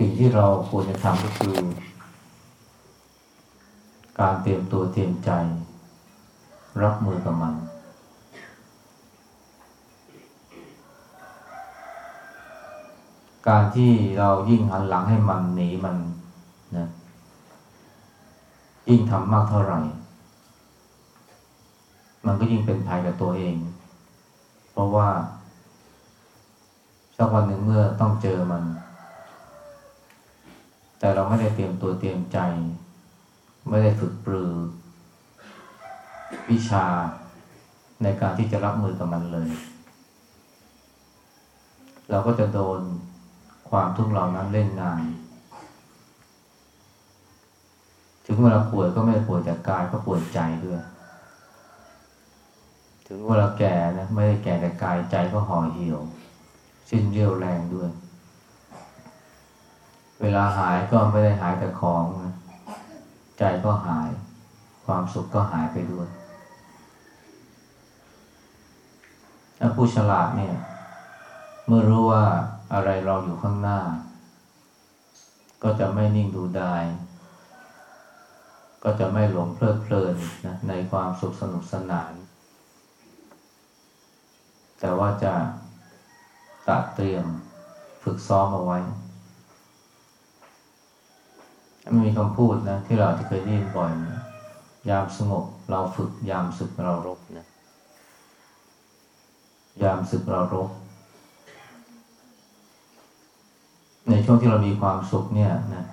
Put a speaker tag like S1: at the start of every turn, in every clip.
S1: สิ่งที่เราควรจะทำก็คือ การเตรียมตัวเตรียมใจ รับมือกับมัน การที่เรายิ่งหันหลังให้มันหนีมันนะยิ่งทำมากเท่าไหร่ มันก็ยิ่งเป็นภัยกับตัวเอง เพราะว่าสักวันหนึ่งเมื่อต้องเจอมัน แต่เราไม่ได้เตรียมตัวเตรียมใจ ไม่ได้ฝึกปรือ วิชาในการที่จะรับมือกับมันเลย เราก็จะโดนความทุกข์เหล่านั้นเล่นงาน ถึงเวลาป่วยก็ไม่ได้ป่วยจากกายก็ป่วยใจด้วย ถึงเวลาแก่นะไม่ได้แก่แต่กายใจก็ห่อเหี่ยว สิ้นเรี่ยวแรงด้วย เวลาหายก็ไม่ได้หายแต่ของนะใจก็หาย ความสุขก็หายไปด้วยถ้าผู้ฉลาดเนี่ย เมื่อรู้ว่าอะไรเราอยู่ข้างหน้า ก็จะไม่นิ่งดูดาย ก็จะไม่หลงเพลิดเพลินนะในความสุขสนุกสนาน แต่ว่าจะตัดเตรียมฝึกซ้อมเอาไว้ มันมีคำพูดนะที่เราจะเคยได้ยินบ่อยนะยามสงบเราฝึก ยามศึกเรารบนะยามศึกเรารบ ในช่วงที่เรามีความสุขเนี่ยนะ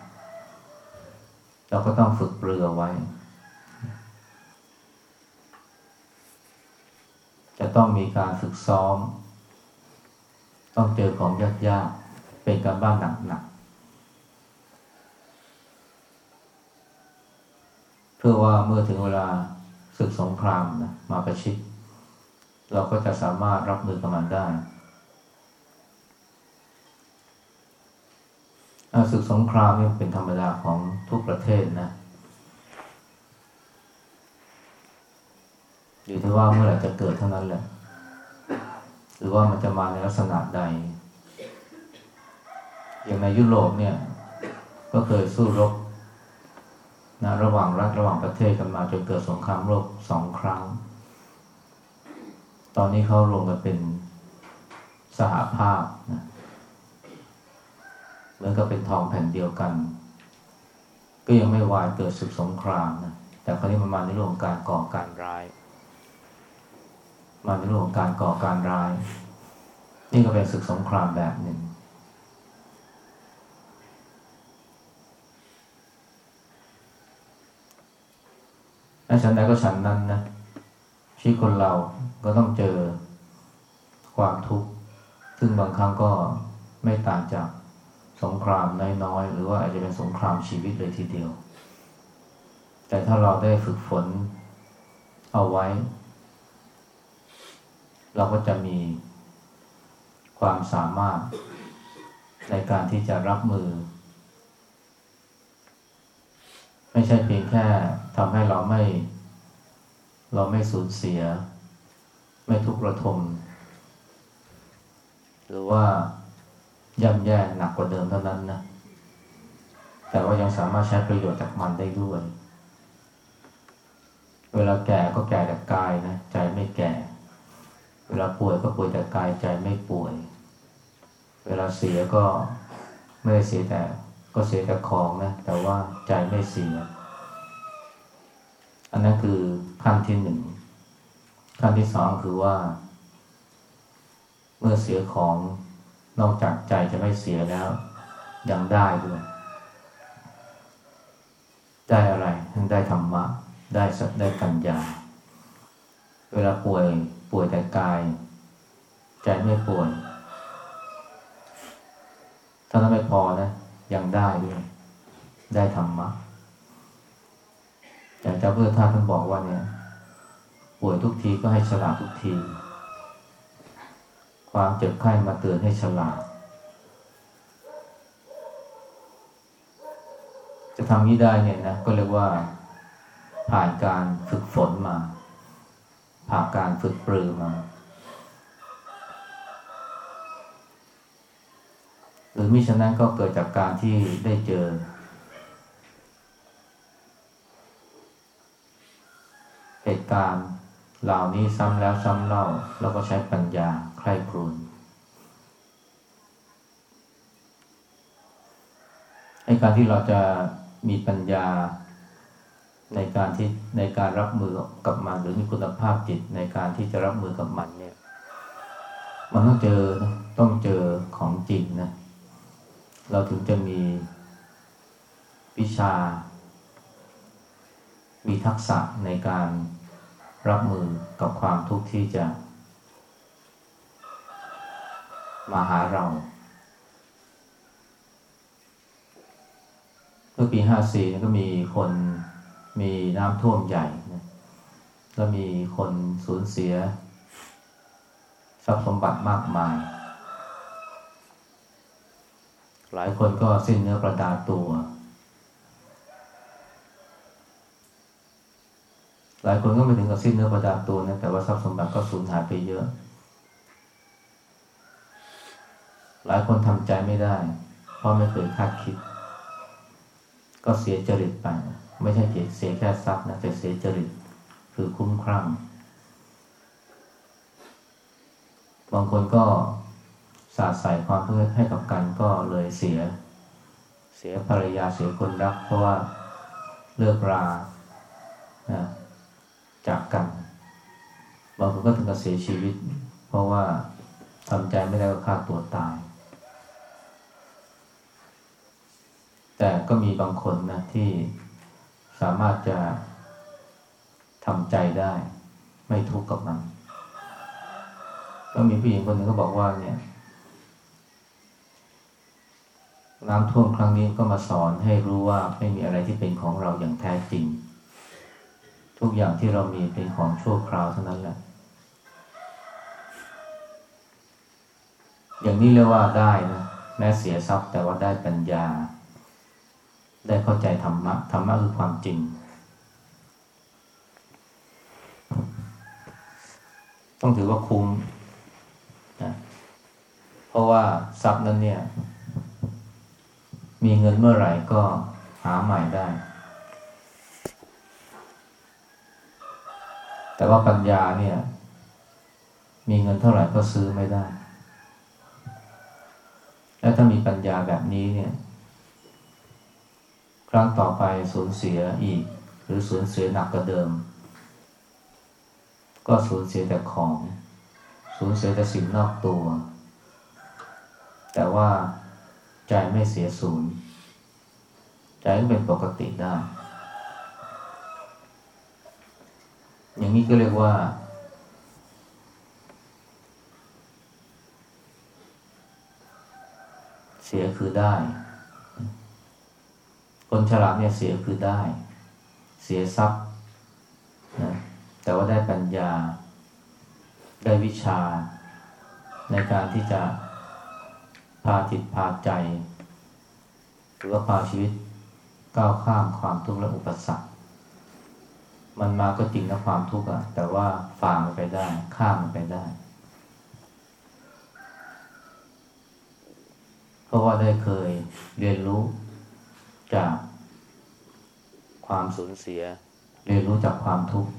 S1: เราก็ต้องฝึกเปลือไว้ จะต้องมีการฝึกซ้อม ต้องเจอของยากๆเป็นการบ้านหนักๆ พื่อว่าเมื่อถึงเวลาศึกสงครามนะมาประชิดเราก็จะสามารถรับมือกับมันได้ศึกสงครามนี่เป็นธรรมดาของทุกประเทศนะอยู่ที่ว่าเมื่อไหร่จะเกิดเท่านั้นแหละ หรือว่ามันจะมาในลักษณะใด อย่างในยุโรปเนี่ย ก็เคยสู้รบ นะระหว่างรัฐระหว่างประเทศกันมาจนเกิดสงครามโลกสองครั้ง ตอนนี้เขารวมกันเป็นสหภาพนะเหมือนกับเป็นทองแผ่นเดียวกัน ก็ยังไม่วายเกิดศึกสงครามนะแต่คราวนี้มันมาในเรื่องของการก่อการร้าย มาในเรื่องของการก่อการร้าย นี่ก็เป็นศึกสงครามแบบหนึ่ง และฉันใดก็ฉันนั้นนะชีวิตคนเราก็ต้องเจอความทุกข์ ซึ่งบางครั้งก็ไม่ต่างจากสงครามน้อยๆ หรือว่าอาจจะเป็นสงครามชีวิตเลยทีเดียว แต่ถ้าเราได้ฝึกฝนเอาไว้ เราก็จะมีความสามารถในการที่จะรับมือ ไม่ใช่เพียงแค่ทำให้เราไม่ เราไม่สูญเสีย ไม่ทุกข์ระทม หรือว่าย่ำแย่หนักกว่าเดิมเท่านั้นนะแต่ว่ายังสามารถใช้ประโยชน์จากมันได้ด้วย เวลาแก่ก็แก่แต่กายนะใจไม่แก่ เวลาป่วยก็ป่วยแต่กายใจไม่ป่วย เวลาเสียก็ไม่ได้เสียแต่ ก็เสียแต่ของนะ แต่ว่าใจไม่เสีย อันนั้นคือขั้นที่หนึ่งขั้นที่สองคือว่า เมื่อเสียของนอกจากใจจะไม่เสียแล้ว ยังได้ด้วย ได้อะไรทั้งได้ธรรมะ ได้สัตได้ปัญญา เวลาป่วยป่วยแต่กาย ใจไม่ป่วยถ้านั้นไม่พอนะ ยังได้ด้วย ได้ธรรมะอย่างเจ้าพื่อท่านท่านบอกว่าเนี่ย ป่วยทุกทีก็ให้ฉลาดทุกที ความเจ็บไข้มาเตือนให้ฉลาด จะทำนี้ได้เนี่ยนะ ก็เรียกว่าผ่านการฝึกฝนมา ผ่านการฝึกปรือมา หรือมิฉะนั้นก็เกิดจากการที่ได้เจอ เหตุการณ์เหล่านี้ซ้ำแล้วซ้ำเล่า แล้วก็ใช้ปัญญาใคร่ครวญให้การที่เราจะมีปัญญาในการที่ในการรับมือกับมัน หรือมีคุณภาพจิตในการที่จะรับมือกับมันเนี่ย มันต้องเจอต้องเจอของจริงนะ เราถึงจะมีวิชา มีทักษะในการรับมือกับความทุกข์ที่จะ มาหาเรา เมื่อปีห้าสี่ก็มีคนมีน้ำท่วมใหญ่นะแล้วมีคนสูญเสียทรัพย์สมบัติมากมาย หลายคนก็สิ้นเนื้อประดาตัว หลายคนก็ไม่ถึงกับสิ้นเนื้อประดาตัวนะแต่ว่าทรัพย์สมบัติก็สูญหายไปเยอะ หลายคนทำใจไม่ได้ เพราะไม่เคยคาดคิด ก็เสียจริตไป ไม่ใช่เสียแค่ทรัพย์นะแต่เสียจริตคือคุ้มครั่งบางคนก็ สาดใส่ความเพื่อให้กับกันก็เลยเสีย เสียภรรยาเสียคนรัก เพราะว่าเลิกรานะจากกันบางคนก็ถึงกับเสียชีวิต เพราะว่าทำใจไม่ได้ก็ฆ่าตัวตาย แต่ก็มีบางคนนะที่สามารถจะทำใจได้ ไม่ทุกข์กับมัน ก็มีผู้หญิงคนหนึ่งก็บอกว่าเนี่ย น้ำท่วมครั้งนี้ก็มาสอนให้รู้ว่าไม่มีอะไรที่เป็นของเราอย่างแท้จริง ทุกอย่างที่เรามีเป็นของชั่วคราวเท่านั้นแหละ อย่างนี้เรียกว่าได้นะแม้เสียทรัพย์แต่ว่าได้ปัญญา ได้เข้าใจธรรมะธรรมะคือความจริง ต้องถือว่าคุ้มนะเพราะว่าทรัพย์นั้นเนี่ย มีเงินเมื่อไหร่ก็หาใหม่ได้ แต่ว่าปัญญาเนี่ย มีเงินเท่าไหร่ก็ซื้อไม่ได้ แล้วถ้ามีปัญญาแบบนี้เนี่ย ครั้งต่อไปสูญเสียอีก หรือสูญเสียหนักกว่าเดิม ก็สูญเสียแต่ของ สูญเสียแต่สิ่งนอกตัว แต่ว่า ใจไม่เสียสูญใจก็เป็นปกติได้ อย่างนี้ก็เรียกว่า เสียคือได้ คนฉลาดเนี่ยเสียคือได้ เสียทรัพย์นะแต่ว่าได้ปัญญา ได้วิชาในการที่จะ พาจิตพาใจ หรือว่าพาชีวิตก้าวข้ามความทุกข์และอุปสรรค มันมาก็จริงนะความทุกข์อะแต่ว่าฝ่ามันไปได้ ข้ามมันไปได้ เพราะว่าได้เคยเรียนรู้จากความสูญเสีย เรียนรู้จากความทุกข์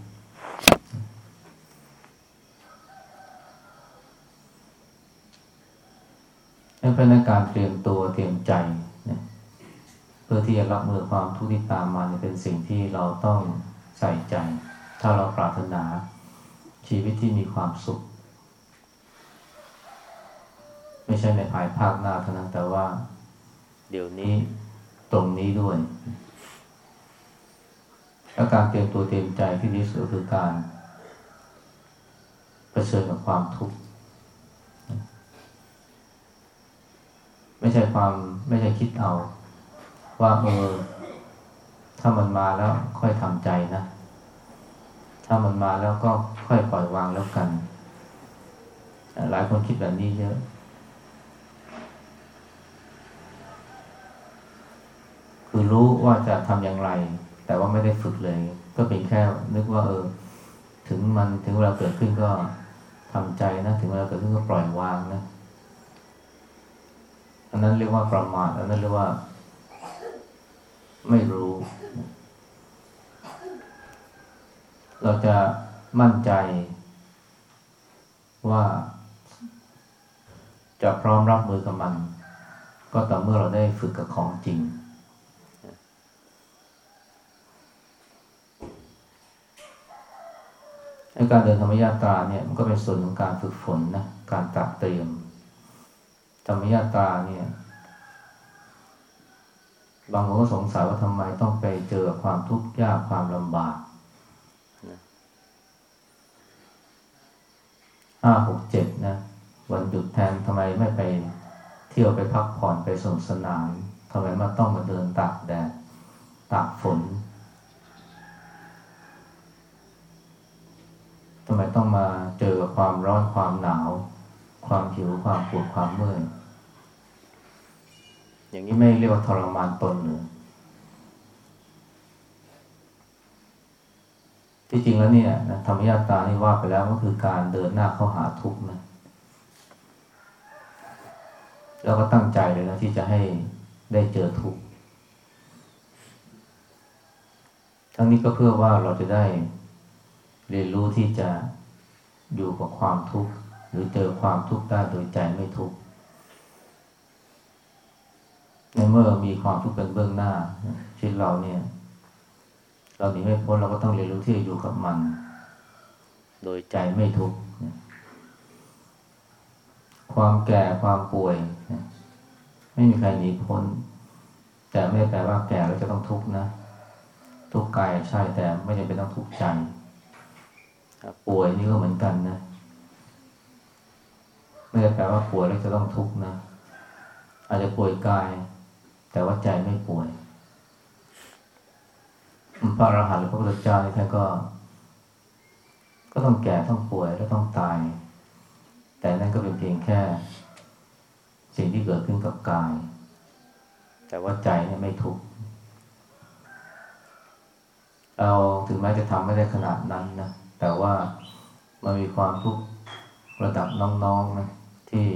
S1: นั่นเป็นการเตรียมตัวเตรียมใจนะเพื่อที่จะรับมือความทุกข์ที่ตามมาเป็นสิ่งที่เราต้องใส่ใจ ถ้าเราปรารถนาชีวิตที่มีความสุข ไม่ใช่ในภายภาคหน้าเท่านั้นแต่ว่า เดี๋ยวนี้ตรงนี้ด้วยและการเตรียมตัวเตรียมใจที่ดีสุดคือการเผชิญกับความทุกข์ ไม่ใช่ความไม่ใช่คิดเอา ว่าเออถ้ามันมาแล้วค่อยทำใจนะ ถ้ามันมาแล้วก็ค่อยปล่อยวางแล้วกัน หลายคนคิดแบบนี้เยอะคือรู้ว่าจะทำอย่างไร แต่ว่าไม่ได้ฝึกเลย ก็เป็นแค่นึกว่า เออ ถึงมันถึงเวลาเกิดขึ้นก็ทำใจนะ ถึงเวลาเกิดขึ้นก็ปล่อยวางนะ อันนั้นเรียกว่าประมาทอันนั้นเรียกว่า ไม่รู้ เราจะมั่นใจว่า จะพร้อมรับมือกับมัน ก็ต่อเมื่อเราได้ฝึกกับของจริง การเดินธรรมยาตราเนี่ยมันก็เป็นส่วนของการฝึกฝนนะ การตระเตรียม ธรรมยาตาเนี่ย บางคนก็สงสัยว่าทำไมต้องไปเจอความทุกข์ยากความลำบากห้าหกเจ็ดนะ วันหยุดแทนทำไมไม่ไปเที่ยวไปพักผ่อนไปสนุกสนานทำไมมาต้องมาเดินตากแดดตากฝนทำไมต้องมาเจอกับความร้อนความหนาว ความหิวความปวดความเมื่อย อย่างนี้ไม่เรียกว่าทรมานตนหรือที่จริงแล้วเนี่ยนะธรรมยาตานี่ว่าไปแล้วก็คือการเดินหน้าเข้าหาทุกข์นะแล้วก็ตั้งใจเลยนะที่จะให้ได้เจอทุกข์ทั้งนี้ก็เพื่อว่าเราจะได้เรียนรู้ที่จะอยู่กับความทุกข์หรือเจอความทุกข์ได้โดยใจไม่ทุกข์ ในเมื่อมีความทุกข์เป็นเบื้องหน้าชีวิตเราเนี่ย เราหนีไม่พ้นเราก็ต้องเรียนรู้ที่จะอยู่กับมัน โดยใจไม่ทุกข์ความแก่ความป่วย ไม่มีใครหนีพ้น แต่ไม่แปลว่าแก่แล้วจะต้องทุกข์นะ ทุกข์กายใช่แต่ไม่จำเป็นต้องทุกข์ใจป่วยนี่ก็เหมือนกันนะไม่ได้แปลว่าป่วยแล้วจะต้องทุกข์นะ อาจจะป่วยกาย แต่ว่าใจไม่ป่วย พระอรหันต์หรือพระพุทธเจ้าท่านก็ ก็ต้องแก่ต้องป่วยแล้วต้องตาย แต่นั่นก็เป็นเพียงแค่ สิ่งที่เกิดขึ้นกับกาย แต่ว่าใจเนี่ยไม่ทุกข์เราถึงแม้จะทำไม่ได้ขนาดนั้นนะแต่ว่ามันมีความทุกข์ระดับน้องๆนะที่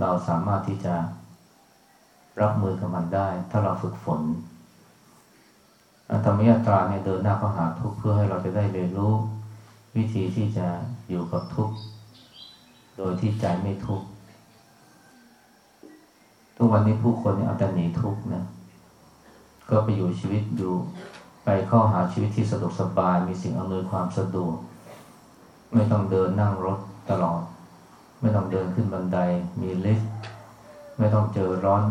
S1: เราสามารถที่จะ รับมือกับมันได้ ถ้าเราฝึกฝนธรรมยตราเนี่ยเดินหน้าเข้าหาทุกเพื่อให้เราจะได้เรียนรู้วิธีที่จะอยู่กับทุกโดยที่ใจไม่ทุกทุกวันนี้ผู้คนเนี่ยเอาแต่หนีทุกนะก็ไปอยู่ชีวิตอยู่ไปเข้าหาชีวิตที่สะดวกสบาย มีสิ่งอำนวยความสะดวก ไม่ต้องเดินนั่งรถตลอด ไม่ต้องเดินขึ้นบันไดมีลิฟต์ไม่ต้องเจอร้อน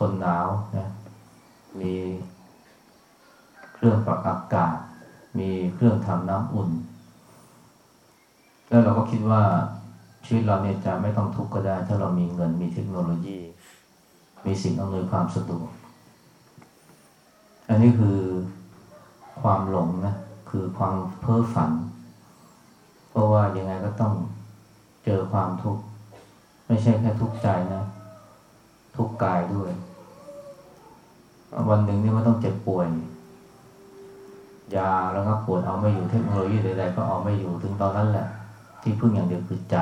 S1: ทนหนาวนะมีเครื่องปรับอากาศ มีเครื่องทำน้ำอุ่น แล้วเราก็คิดว่าชีวิตเราเนี่ยจะไม่ต้องทุกข์ก็ได้ ถ้าเรามีเงินมีเทคโนโลยี มีสิ่งอำนวยความสะดวก อันนี้คือความหลงนะคือความเพ้อฝัน เพราะว่ายังไงก็ต้องเจอความทุกข์ ไม่ใช่แค่ทุกข์ใจนะ ทุกข์กายด้วย วันหนึ่งนี่มันต้องเจ็บป่วยยาแล้วก็ปวดเอาไม่อยู่เทคโนโลยีใดๆก็เอาไม่อยู่ถึงตอนนั้นแหละ ที่พึ่งอย่างเดียวคือใจ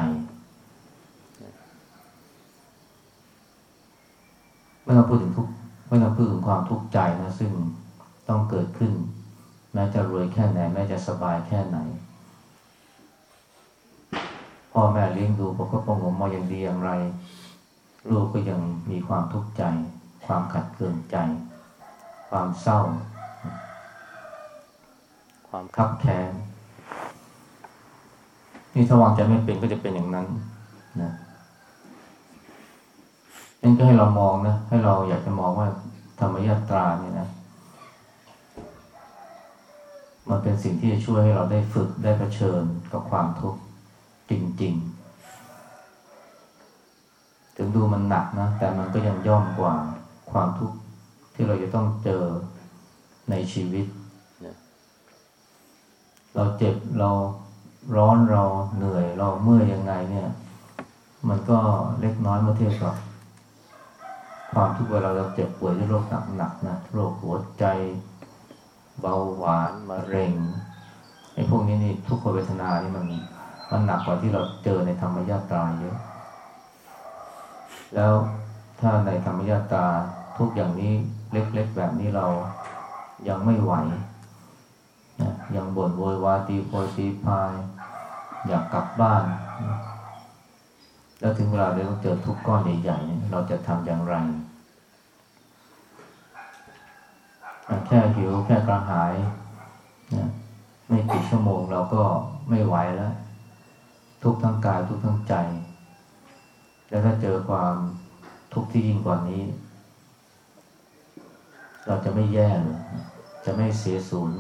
S1: ไม่ต้องพูดถึงทุกไม่ต้องพูดถึงความทุกข์ใจนะซึ่งต้องเกิดขึ้น แม้จะรวยแค่ไหน แม้จะสบายแค่ไหนพ่อแม่เลี้ยงดูผมก็ปองผมมาอย่างดีอย่างไร ลูกก็ยังมีความทุกข์ใจ ความขัดเคืองใจ ความเศร้า ความคับแค้นนี่ถ้าวางใจไม่เป็นก็จะเป็นอย่างนั้นนะนั่นก็ให้เรามองนะ ให้เราอยากจะมองว่าธรรมยาตราเนี่ยนะ มันเป็นสิ่งที่จะช่วยให้เราได้ฝึกได้เผชิญกับความทุกข์จริง ๆ ถึงดูมันหนักนะ แต่มันก็ยังย่อมกว่าความทุกข์ ที่เราจะต้องเจอในชีวิต เราเจ็บเราร้อนเราเหนื่อยเราเมื่อยยังไงเนี่ย มันก็เล็กน้อยเมื่อเทียบกับความทุกข์เวลาเราเจ็บป่วยด้วยโรคหนักๆนะโรคหัวใจ เบาหวานมะเร็งไอ้พวกนี้นี่ทุกขเวทนานี่มันมันหนักกว่าที่เราเจอในธรรมญาตราเยอะ แล้วถ้าในธรรมยาตาทุกอย่างนี้ เล็ก ๆ แบบนี้เรายังไม่ไหวนะยังบ่นโวยวายตีโพยตีพาย อยากกลับบ้านนะแล้วถึงเวลาเราต้องเจอทุกก้อนใหญ่ๆเราจะทำอย่างไร แค่หิวแค่กระหายนะไม่กี่ชั่วโมงเราก็ไม่ไหวแล้ว ทุกทั้งกายทุกทั้งใจ แล้วถ้าเจอความทุกข์ที่ยิ่งกว่านี้ เราจะไม่แย่หรือจะไม่เสียศูนย์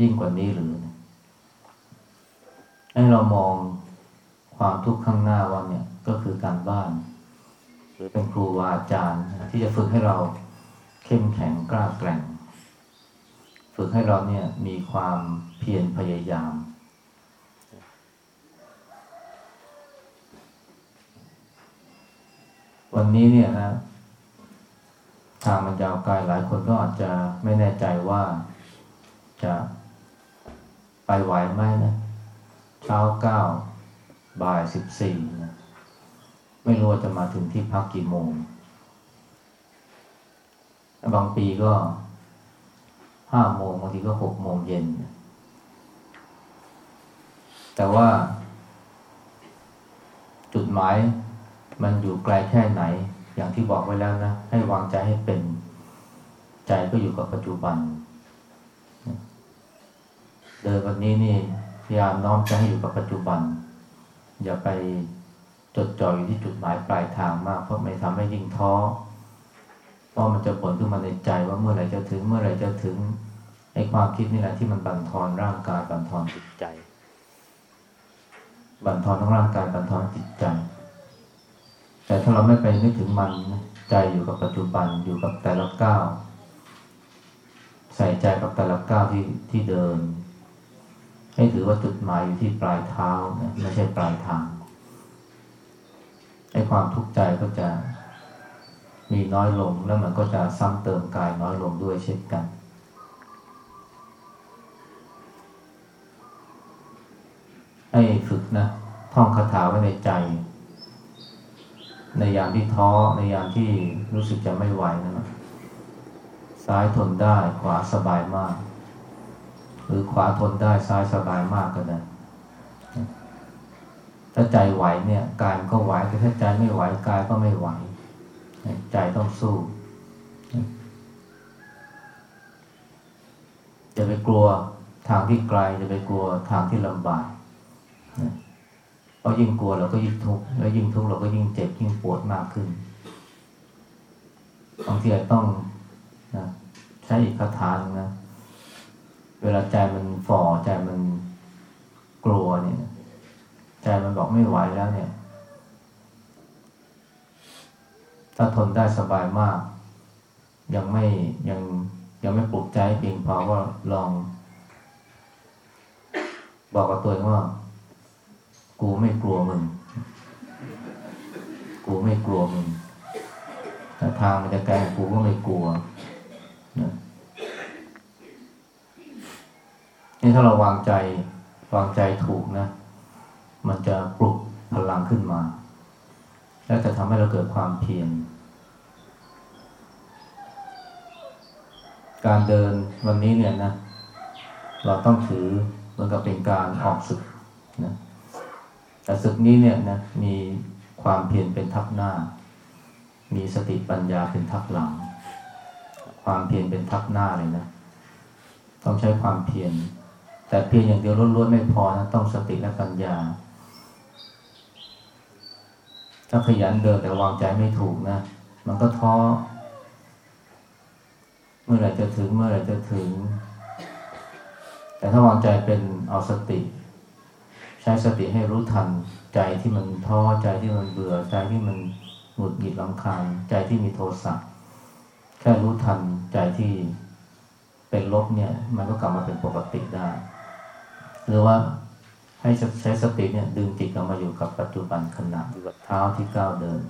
S1: ยิ่งกว่านี้หรือให้เรามองความทุกข์ข้างหน้าว่าเนี่ยก็คือการบ้าน หรือเป็นครูวาอาจารย์ที่จะฝึกให้เราเข้มแข็งกล้าแกร่ง ฝึกให้เราเนี่ยมีความเพียรพยายาม วันนี้เนี่ยนะ ทางมันยาวไกลหลายคนก็อาจจะไม่แน่ใจว่าจะไปไหวไหมนะเช้าเก้าบ่ายสิบสี่นะไม่รู้ว่าจะมาถึงที่พักกี่โมง บางปีก็ห้าโมงบางทีก็หกโมงเย็น แต่ว่า จุดหมายมันอยู่ไกลแค่ไหน อย่างที่บอกไว้แล้วนะ ให้วางใจให้เป็นใจก็อยู่กับปัจจุบัน เดินวันนี้นี่พยายามน้อมใจให้อยู่กับปัจจุบัน อย่าไปจดจ่ออยู่ที่จุดหมายปลายทางมาก เพราะไม่ทำให้ยิ่งท้อเพราะมันจะผลขึ้นมาในใจว่าเมื่อไหร่จะถึงเมื่อไหร่จะถึงไอ้ความคิดนี่แหละที่มันบั่นทอนร่างกายบั่นทอนจิตใจ บั่นทอนทั้งร่างกายบั่นทอนจิตใจ แต่ถ้าเราไม่ไปนึกถึงมันใจอยู่กับปัจจุบันอยู่กับแต่ละก้าวใส่ใจกับแต่ละก้าวที่ที่เดิน ให้ถือว่าจุดหมายอยู่ที่ปลายเท้านะไม่ใช่ปลายทางไอ้ความทุกข์ใจก็จะมีน้อยลงแล้วมันก็จะซ้ำเติมกายน้อยลงด้วยเช่นกัน ให้ฝึกนะท่องคาถาไว้ในใจ ในยามที่ท้อในยามที่รู้สึกจะไม่ไหวนะซ้ายทนได้ขวาสบายมาก หรือขวาทนได้ซ้ายสบายมากก็ได้ถ้าใจไหวเนี่ยกายก็ไหวแต่ถ้าใจไม่ไหวกายก็ไม่ไหว ใจต้องสู้อย่าไปกลัวทางที่ไกลอย่าไปกลัวทางที่ลำบาก เรายิ่งกลัวเราก็ยิ่งทุกข์แล้วยิ่งทุกข์เราก็ยิ่งเจ็บยิ่งปวดมากขึ้นบางทีอาจต้องนะใช้อีกคาถานะเวลาใจมันฝ่อใจมันกลัวเนี่ยใจมันบอกไม่ไหวแล้วเนี่ย ถ้าทนได้สบายมาก ยังไม่ยังยังไม่ปลุกใจเพียงพอว่าลอง บอกกับตัวเองว่า กูไม่กลัวมึง กูไม่กลัวมึงถ้าทางมันจะไกลกูก็ไม่กลัวนะนี่ถ้าเราวางใจวางใจถูกนะ มันจะปลุกพลังขึ้นมา แล้วจะทำให้เราเกิดความเพียรการเดินวันนี้เนี่ยนะ เราต้องถือเหมือนกับเป็นการออกศึกนะ แต่ศึกนี้เนี่ยนะมีความเพียรเป็นทับหน้า มีสติปัญญาเป็นทับหลัง ความเพียรเป็นทับหน้าเลยนะ ต้องใช้ความเพียรแต่เพียรอย่างเดียวล้วนๆไม่พอนะต้องสติและปัญญา ถ้าขยันเดินแต่วางใจไม่ถูกนะ มันก็ท้อ เมื่อไหร่จะถึงเมื่อไหร่จะถึง แต่ถ้าวางใจเป็นเอาสติ ใช้สติให้รู้ทัน ใจที่มันท้อใจที่มันเบื่อใจที่มันหงุดหงิดลำคาญใจที่มีโทสะแค่รู้ทันใจที่เป็นลบเนี่ยมันก็กลับมาเป็นปกติได้ หรือว่าให้ใช้สติเนี่ยดึงจิตกลับมาอยู่กับปัจจุบันขณะอยู่กับเท้าที่ก้าวเดิน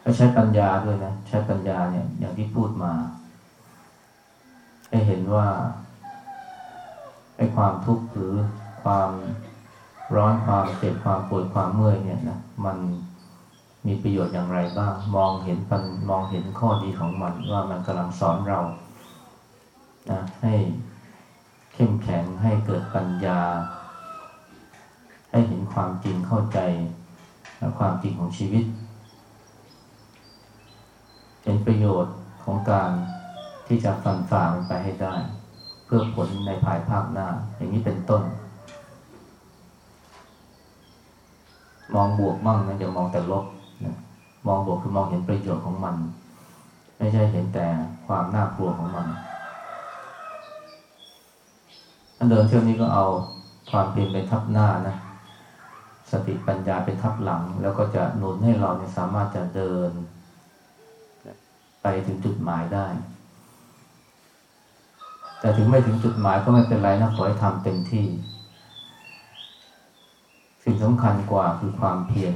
S1: แล้วใช้ปัญญาด้วยนะ ใช้ปัญญาเนี่ยอย่างที่พูดมา ให้เห็นว่า ไอ้ความทุกข์หรือความร้อนความเจ็บความปวดความเมื่อยเนี่ยนะมันมีประโยชน์อย่างไรบ้าง มองเห็นปันมองเห็นข้อดีของมันว่ามันกำลังสอนเรานะให้เข้มแข็งให้เกิดปัญญา ให้เห็นความจริงเข้าใจความจริงของชีวิต เห็นประโยชน์ของการที่จะฟันฝ่ามันไปให้ได้ พื่อผลในภายภาคหน้า อย่างนี้เป็นต้น มองบวกมั่งนะอย่ามองแต่ลบนะมองบวกคือมองเห็นประโยชน์ของมัน ไม่ใช่เห็นแต่ความน่ากลัวของมันอันเดินเที่ยวนี้ก็เอาความเพียรเป็นทับหน้านะสติปัญญาเป็นทับหลัง แล้วก็จะหนุนให้เราเนี่ยสามารถจะเดิน ไปถึงจุดหมายได้ แต่ถึงไม่ถึงจุดหมายก็ไม่เป็นไรนะขอให้ทำเต็มที่ สิ่งสำคัญกว่าคือความเพียร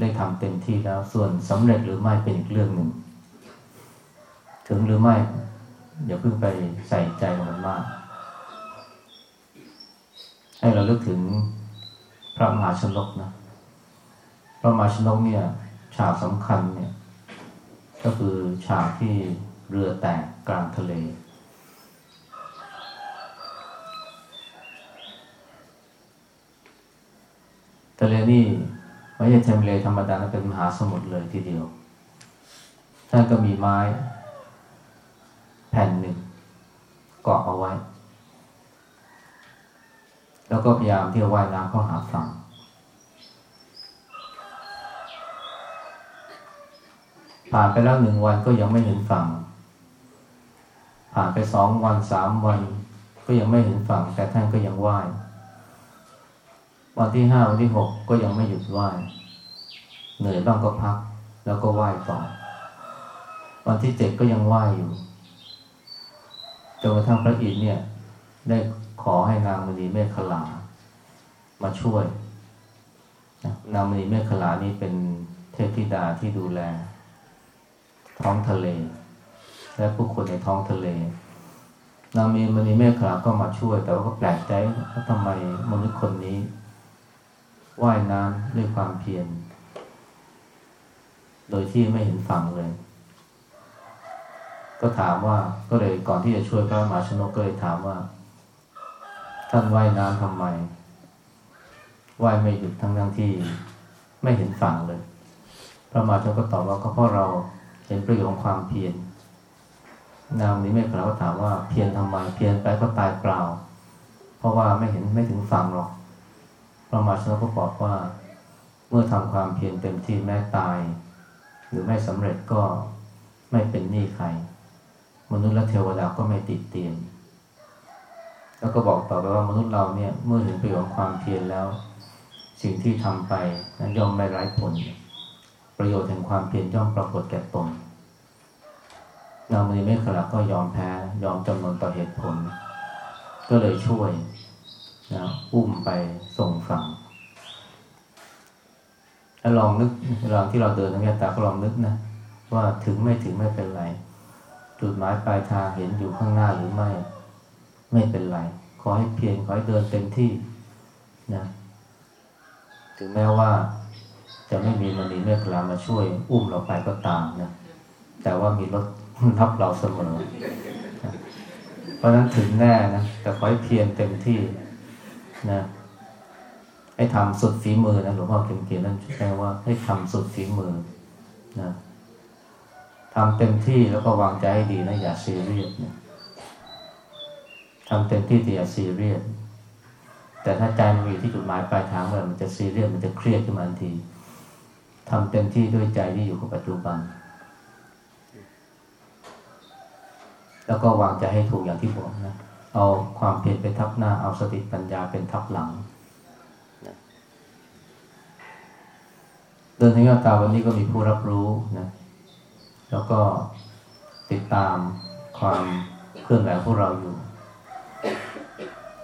S1: ได้ทำเต็มที่แล้วส่วนสำเร็จหรือไม่เป็นอีกเรื่องหนึ่ง ถึงหรือไม่อย่าเพิ่งไปใส่ใจกับมันมาก ให้เราเลือกถึงพระมหาชนกนะพระมหาชนกเนี่ย ฉากสำคัญเนี่ย ก็คือฉากที่เรือแตกกลางทะเล ทะเลนี่ไม่ใช่ทะเลธรรมดานะเป็นมหาสมุทรเลยทีเดียวท่านก็มีไม้ แผ่นหนึ่งเกาะเอาไว้ แล้วก็พยายามที่จะว่ายน้ำเข้าหาฝั่งผ่านไปแล้วหนึ่งวันก็ยังไม่เห็นฝั่ง ผ่านไปสองวันสามวัน ก็ยังไม่เห็นฝั่ง แต่ท่านก็ยังว่าย วันที่ห้าวันที่หกก็ยังไม่หยุดว่ายเหนื่อยบ้างก็พัก แล้วก็ว่ายต่อวันที่เจ็ดก็ยังว่ายอยู่จนกระทั่งพระอินทร์เนี่ย ได้ขอให้นางมณีเมฆขลา มาช่วยนางมณีเมฆขลานี่เป็นเทพธิดาที่ดูแล ท้องทะเล และผู้คนในท้องทะเล นางมีมณีเมฆขลาก็มาช่วย แต่ว่าก็แปลกใจว่าทำไมมนุษย์คนนี้ ว่ายน้ำด้วยความเพียร โดยที่ไม่เห็นฝั่งเลย ก็ถามว่าก็เลยก่อนที่จะช่วยพระมหาชนกก็เลยถามว่า ท่านว่ายน้ำทำไมว่ายไม่หยุดทั้งทั้งที่ไม่เห็นฝั่งเลย พระมหาชนกก็ตอบว่าก็เพราะเราเห็นประโยชน์ของความเพียรนางนี้ไม่กล่าวก็ถามว่าเพียรทำไมเพียรไปก็ตายเปล่า เพราะว่าไม่เห็นไม่ถึงฝั่งหรอก พระมหาชนกก็บอกว่า เมื่อทำความเพียรเต็มที่แม้ตาย หรือไม่สำเร็จก็ไม่เป็นหนี้ใคร มนุษย์และเทวดาก็ไม่ติดเตียน แล้วก็บอกต่อไปว่ามนุษย์เราเนี่ยเมื่อเห็นประโยชน์ของความเพียรแล้ว สิ่งที่ทำไปนั้นย่อมไม่ไร้ผล ประโยชน์แห่งความเพียรย่อมปรากฏแก่ตนนางมณีเมฆขลักก็ยอมแพ้ยอมจำนนต่อเหตุผล ก็เลยช่วย นะอุ้มไปส่งฝั่งถ้าลองนึกเวลาที่เราเดินทางนี้ตาก็ลองนึกนะว่าถึงไม่ถึงไม่เป็นไร จุดหมายปลายทางเห็นอยู่ข้างหน้าหรือไม่ ไม่เป็นไร ขอให้เพียรขอให้เดินเต็มที่นะถึงแม้ว่าจะไม่มีมณีเมฆลามาช่วย อุ้มเราไปก็ตามนะแต่ว่ามีรถรับเราเสมอ เพราะนั้นถึงแน่นะแต่ขอให้เพียรเต็มที่ นะให้ทำสุดฝีมือนะหลวงพ่อเขียนนั่นแปลว่าให้ทำสุดฝีมือนะทำเต็มที่แล้วก็วางใจให้ดีนะอย่าซีเรียสนะทำเต็มที่แต่อย่าซีเรียสแต่ถ้าใจมันอยู่ที่จุดหมายปลายทางเมื่อมันจะซีเรียสมันจะเครียดขึ้นมาทันทีทำเต็มที่ด้วยใจที่อยู่กับปัจจุบัน แล้วก็วางใจให้ถูกอย่างที่บอกนะ เอาความเพียรเป็นทับหน้า เอาสติปัญญาเป็นทับหลังเดินทางยอดตาวันนี้ก็มีผู้รับรู้นะแล้วก็ติดตามความเคลื่อนไหวของพวกเราอยู่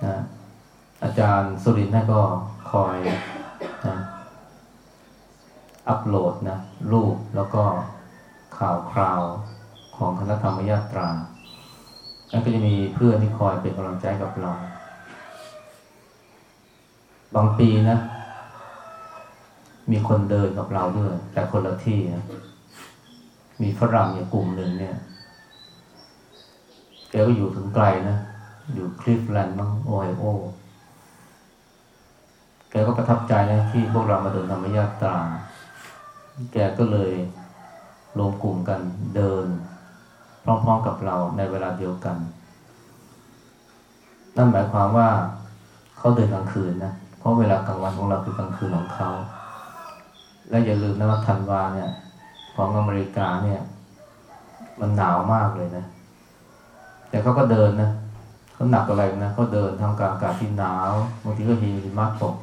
S1: นะอาจารย์สุรินทร์ก็คอยนะอัปโหลดนะรูปแล้วก็ข่าวคราวของคณะธรรมยาตรา แล้วก็จะมีเพื่อนที่คอยเป็นกำลังใจกับเรา บางปีนะ มีคนเดินกับเราด้วย แต่คนละที่นะมีฝรั่งเนี่ยกลุ่มหนึ่งเนี่ยแกก็อยู่ถึงไกลนะ อยู่คลิฟแลนด์มั้งโอไฮโอแกก็ประทับใจนะที่พวกเรามาเดินธรรมยาตรา แกก็เลยรวมกลุ่มกันเดิน พร้อมๆกับเราในเวลาเดียวกัน นั่นหมายความว่าเขาเดินกลางคืนนะ เพราะเวลากลางวันของเราคือกลางคืนของเขา และอย่าลืมนะว่าธันวาเนี่ย ของอเมริกาเนี่ย มันหนาวมากเลยนะ แต่เขาก็เดินนะเขาหนักอะไรนะเขาเดินทำกลางอากาศที่หนาวบางทีก็หิมะตก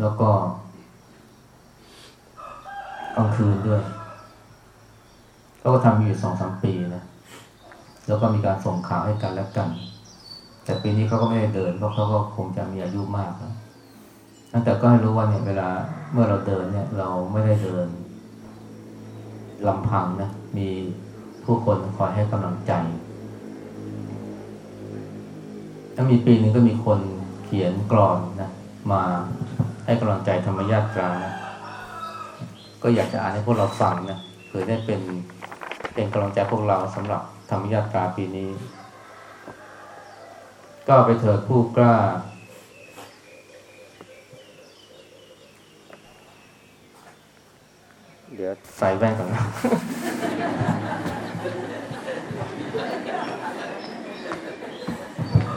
S1: แล้วก็กลางคืนด้วย เขาก็ทำอยู่สองสามปีนะแล้วก็มีการส่งข่าวให้กันและกัน แต่ปีนี้เขาก็ไม่ได้เดินเพราะเขาก็คงจะมีอายุมากแล้วแต่ก็ให้รู้ว่าเนี่ยเวลาเมื่อเราเดินเนี่ย เราไม่ได้เดินลำพังนะมีผู้คนคอยให้กำลังใจถ้ามีปีนึงก็มีคนเขียนกรอนนะมาให้กำลังใจธรรมญาตรานะก็อยากจะอ่านให้พวกเราฟังนะเผื่อได้เป็น เป็นกำลังใจพวกเราสำหรับธรรมญาตราปีนี้ ก็ไปเถิดผู้กล้า เดี๋ยวใส่แว่นก่อนนะ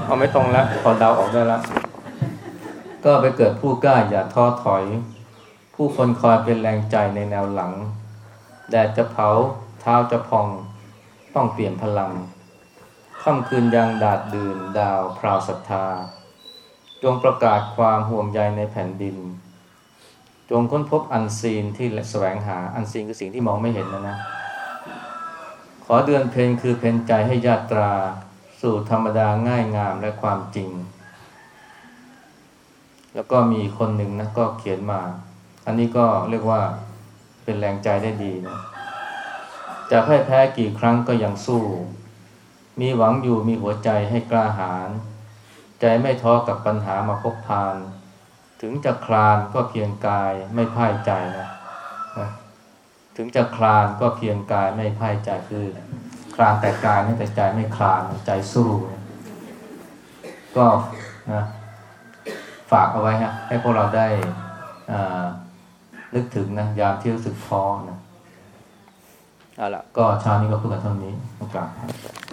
S1: เอาไม่ตรงแล้วพอเดาออกได้แล้ว ก็ไปเกิดผู้กล้าอย่าท้อถอย ผู้คนคอยเป็นแรงใจในแนวหลัง แดดจะเผา เท้าจะพองต้องเปลี่ยนพลังค่ำคืนยังดาดดื่นดาวพราวศรัทธา จงประกาศความห่วงใยในแผ่นดิน จงค้นพบอันซีนที่แสวงหาอันซีนคือสิ่งที่มองไม่เห็นนะนะ ขอเดือนเพนคือเพนใจให้ญาตรา สู่ธรรมดาง่ายงามและความจริง แล้วก็มีคนหนึ่งนะก็เขียนมา อันนี้ก็เรียกว่าเป็นแรงใจได้ดีนะ จะพ่ายแพ้กี่ครั้งก็ยังสู้ มีหวังอยู่มีหัวใจให้กล้าหาญใจไม่ท้อกับปัญหามาพบพาน ถึงจะคลานก็เพียงกายไม่พ่ายใจนะนะถึงจะคลานก็เพียงกายไม่พ่ายใจคือ คลานแต่กายนี่แต่ใจไม่คลานใจสู้ก็นะฝากเอาไว้ฮะให้พวกเราได้อ่านึกถึงนะยามที่รู้สึกท้อนะ เอาละก็เช้านี้ก็คุยกันเท่านี้โอกาส